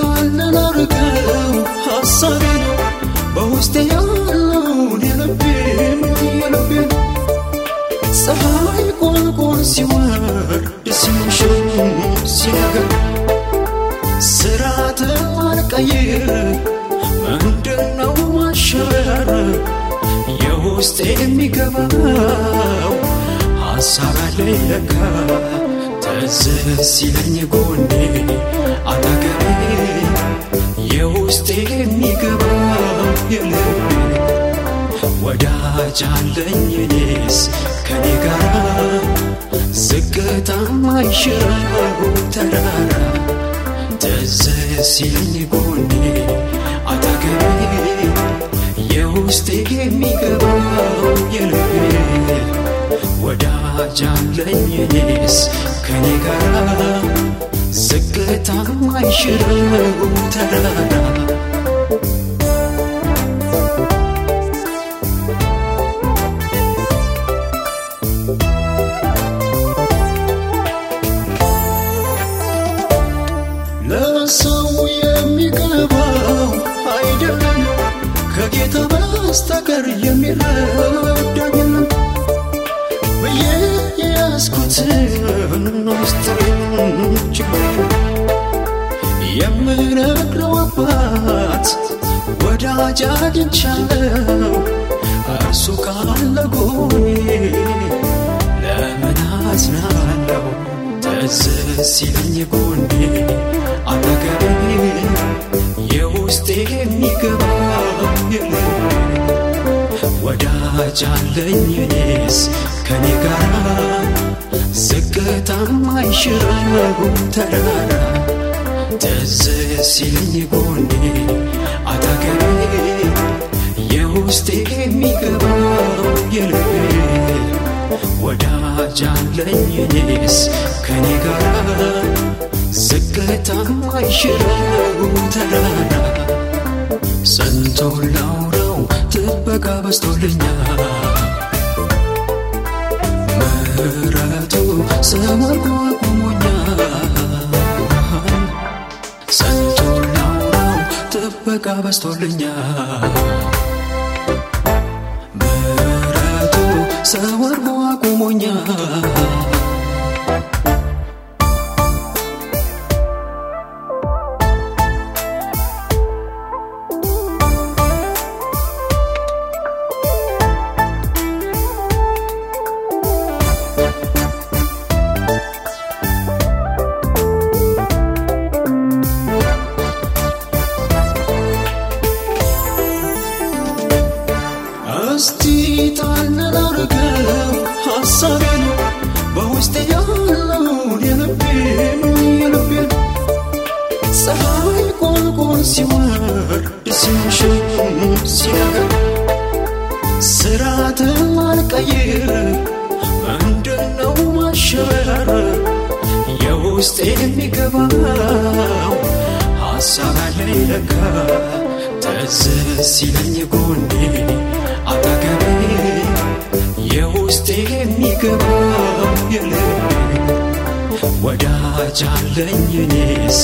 ጣል ላርገው ሐሳቤን በውስጤ ያለውን የልቤን የልቤን ፀሐይ ቁልቁል ሲወርድ ሲመሽም ማሸበር የውስጤ የሚገባው ሐሳብ አለኝ ለካ ትዝ ሲለኝ ጎኔ አጠገቤ የውስጤ የሚገባው የልቤ ወዳጅ አለኝ እኔስ ከኔ ጋር ዝቅታ ማይሽረው ተራራ። ትዝ ሲለኝ ጎኔ አጠገቤ የውስጤ የሚገባው የልቤ ወዳጅ አለኝ እኔስ ከኔ ጋር ዝቅታ ማይሽረው ተራራ ከጌታ በስተቀር የሚረዳኝ የያዝኩትን ምስጢሬን ችግሬን የምነግረው አባት ወዳጅ አግኝቻለሁ። እርሱ ካለ ጎኔ ለምን አዝናለሁ? ትዝ ሲለኝ ጎኔ አጠገቤ የውስጤ የሚገባው የልቤ ወዳጅ አለኝ እኔስ ከኔ ጋር ዝቅታ ማይሽረው ተራራ ትዝ ሲለኝ ጎኔ አጠገቤ የውስጤ የሚገባው የልቤ ወዳጅ አለኝ እኔስ ከኔ ጋር ዝቅታ ማይሽረው ተራራ ጥበቃ በስቶልኛል ምሕረቱ ሰወርጎ አቁሞኛል ሰንቶ ላውራው ጥበቃ በስቶልኛል ምሕረቱ ሰወርጎ አቁሞኛል እስቲ ጣል ላርገው ሐሳቤን በውስጤ ያለውን የልቤን የልቤን ፀሐይ ቁልቁል ሲወርድ ሲመሽም ሲነጋ ስርዓትን አልቀይር ምንድነው ማሸበር የውስጤ የሚገባው ሐሳብ አለኝ ለካ ትዝ ሲለኝ ጎኔ የሚገባው የልቤ ወዳጅ አለኝ እኔስ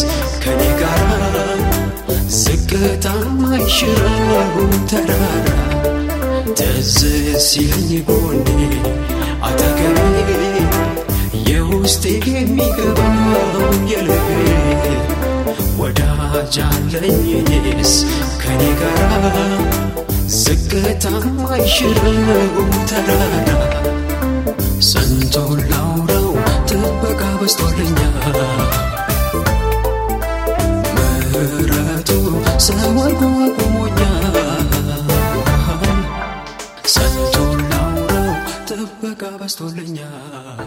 ከኔ ጋር ዝቅታ ማይሽረው ተራራ ትዝ ሲለኝ ጎኔ አጠገቤ የውስጤ የሚገባው የልቤ ወዳጅ አለኝ እኔስ ከኔ ጋር ዝቅታ ማይሽረው ተራራ ሰንቶ ላውራው ጥበቃ በስቶልኛል ምሕረቱ ሰወርጎ አቁሞኛል ሰንቶ ላውራው ጥበቃ በስቶልኛል